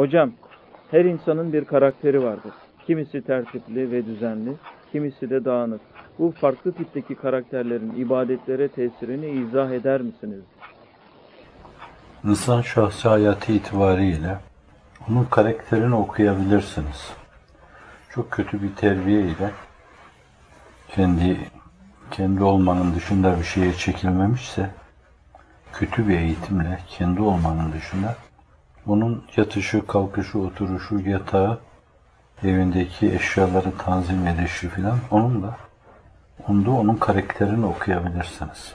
Hocam, her insanın bir karakteri vardır. Kimisi tertipli ve düzenli, kimisi de dağınık. Bu farklı tipteki karakterlerin ibadetlere tesirini izah eder misiniz? İnsan şahsi hayatı itibariyle onun karakterini okuyabilirsiniz. Çok kötü bir terbiye ile kendi kendi olmanın dışında bir şeye çekilmemişse kötü bir eğitimle kendi olmanın dışında onun yatışı, kalkışı, oturuşu, yatağı, evindeki eşyaları tanzim edişi filan onunla onda onun karakterini okuyabilirsiniz.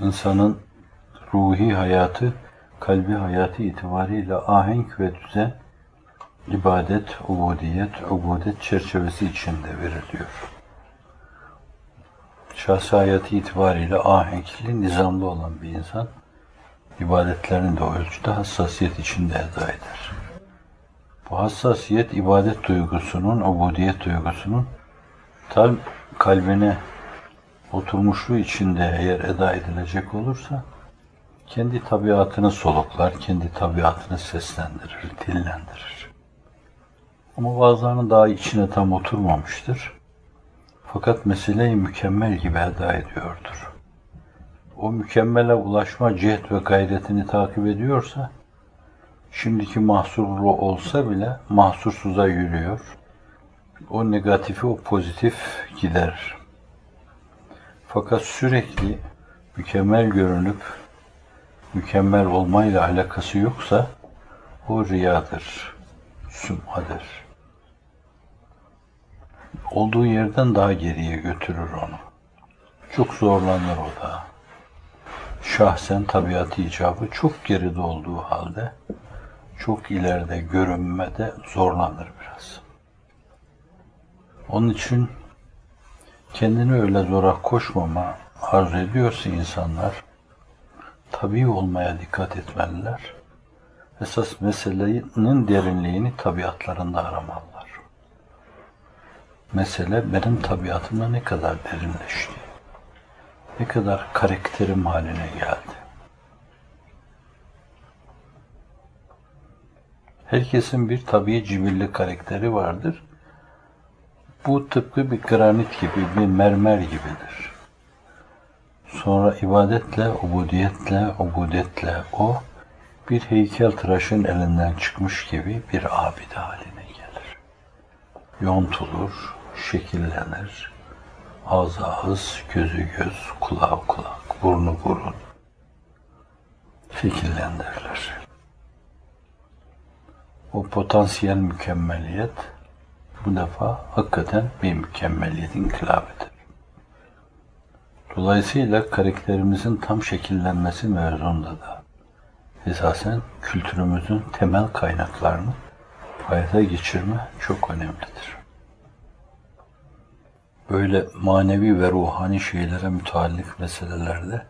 İnsanın ruhi hayatı, kalbi hayatı itibariyle ahenk ve düzen, ibadet, ubudiyet, ubudet çerçevesi içinde veriliyor. Şahsi hayatı itibariyle ahenkli, nizamlı olan bir insan, ibadetlerini de o ölçüde hassasiyet içinde eda eder. Bu hassasiyet ibadet duygusunun, ubudiyet duygusunun tam kalbine oturmuşluğu içinde eğer eda edilecek olursa kendi tabiatını soluklar, kendi tabiatını seslendirir, dillendirir. Ama bazılarının daha içine tam oturmamıştır. Fakat meseleyi mükemmel gibi eda ediyordur. O mükemmele ulaşma cihet ve gayretini takip ediyorsa, şimdiki mahsurlu olsa bile mahsursuza yürüyor. O negatifi, o pozitif gider. Fakat sürekli mükemmel görünüp mükemmel olmayla alakası yoksa o riyadır, süm'adır. Olduğu yerden daha geriye götürür onu. Çok zorlanır o da. Şahsen tabiatı icabı çok geride olduğu halde çok ileride görünmede zorlanır biraz. Onun için kendini öyle zora koşmama arzu ediyorsa insanlar tabii olmaya dikkat etmeliler. Esas meselenin derinliğini tabiatlarında aramalılar. Mesele benim tabiatımda ne kadar derinleşti. Ne kadar karakterim haline geldi. Herkesin bir tabii cibilli karakteri vardır. Bu tıpkı bir granit gibi, bir mermer gibidir. Sonra ibadetle, ubudiyetle, ubudetle o bir heykel tıraşın elinden çıkmış gibi bir abide haline gelir. Yontulur, şekillenir. Ağzı ağız, gözü göz, kulağı kulak, burnu burun şekillendirilir. O potansiyel mükemmeliyet bu defa hakikaten bir mükemmeliyet inkılabıdır. Dolayısıyla karakterimizin tam şekillenmesi mevzunda da esasen kültürümüzün temel kaynaklarını hayata geçirme çok önemlidir. Böyle manevi ve ruhani şeylere müteallik meselelerde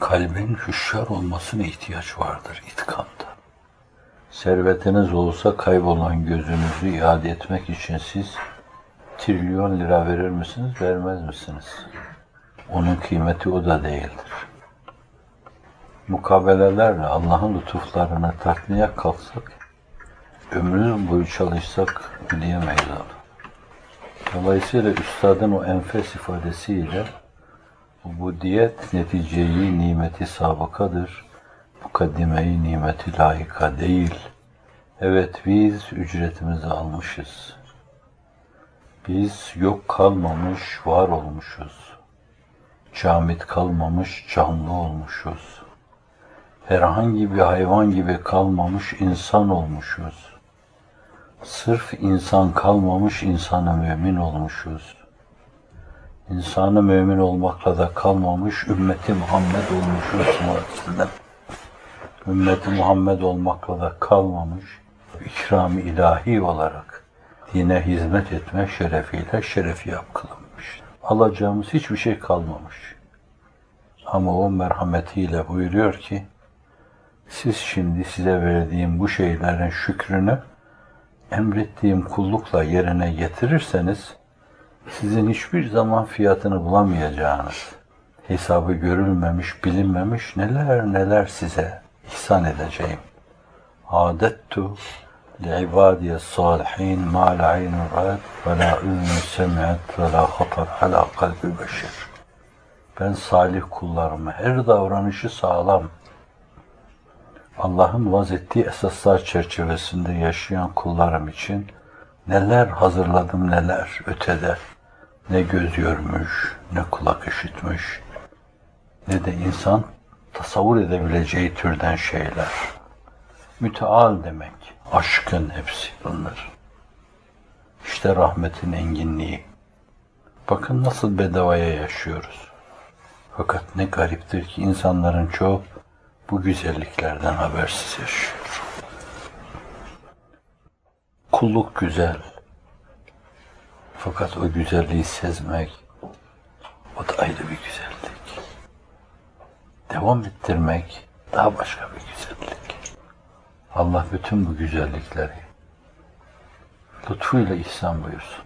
kalbin hüşyar olmasına ihtiyaç vardır itikanda. Servetiniz olsa kaybolan gözünüzü iade etmek için siz trilyon lira verir misiniz, vermez misiniz? Onun kıymeti o da değildir. Mukabelelerle Allah'ın lütuflarını tartmaya kalksak, ömrümüz boyu çalışsak ödeyemeyiz onu. Dolayısıyla üstadın o enfes ifadesiyle bu diyet neticeyi nimeti sabıkadır. Mukaddimeyi nimeti layıka değil. Evet biz ücretimizi almışız. Biz yok kalmamış var olmuşuz. Camit kalmamış canlı olmuşuz. Herhangi bir hayvan gibi kalmamış insan olmuşuz. Sırf insan kalmamış insanı mümin olmuşuz. İnsanı mümin olmakla da kalmamış ümmeti Muhammed olmuşuz sallallahu Ümmeti Muhammed olmakla da kalmamış ikram-ı ilahi olarak dine hizmet etme şerefiyle şerefi yap kılınmış. Alacağımız hiçbir şey kalmamış. Ama o merhametiyle buyuruyor ki siz şimdi size verdiğim bu şeylerin şükrünü emrettiğim kullukla yerine getirirseniz sizin hiçbir zaman fiyatını bulamayacağınız, hesabı görülmemiş, bilinmemiş neler neler size ihsan edeceğim. adettu ma la aynun ra'at ve la ünnü semi'at ve la hatar ala kalbi beşer. Ben salih kullarımı her davranışı sağlam Allah'ın vazettiği esaslar çerçevesinde yaşayan kullarım için neler hazırladım neler ötede. Ne göz görmüş, ne kulak işitmiş, ne de insan tasavvur edebileceği türden şeyler. Müteal demek, aşkın hepsi bunlar. İşte rahmetin enginliği. Bakın nasıl bedavaya yaşıyoruz. Fakat ne gariptir ki insanların çoğu bu güzelliklerden habersiz yaşıyor. Kulluk güzel. Fakat o güzelliği sezmek, o da ayrı bir güzellik. Devam ettirmek daha başka bir güzellik. Allah bütün bu güzellikleri lütfuyla ihsan buyursun.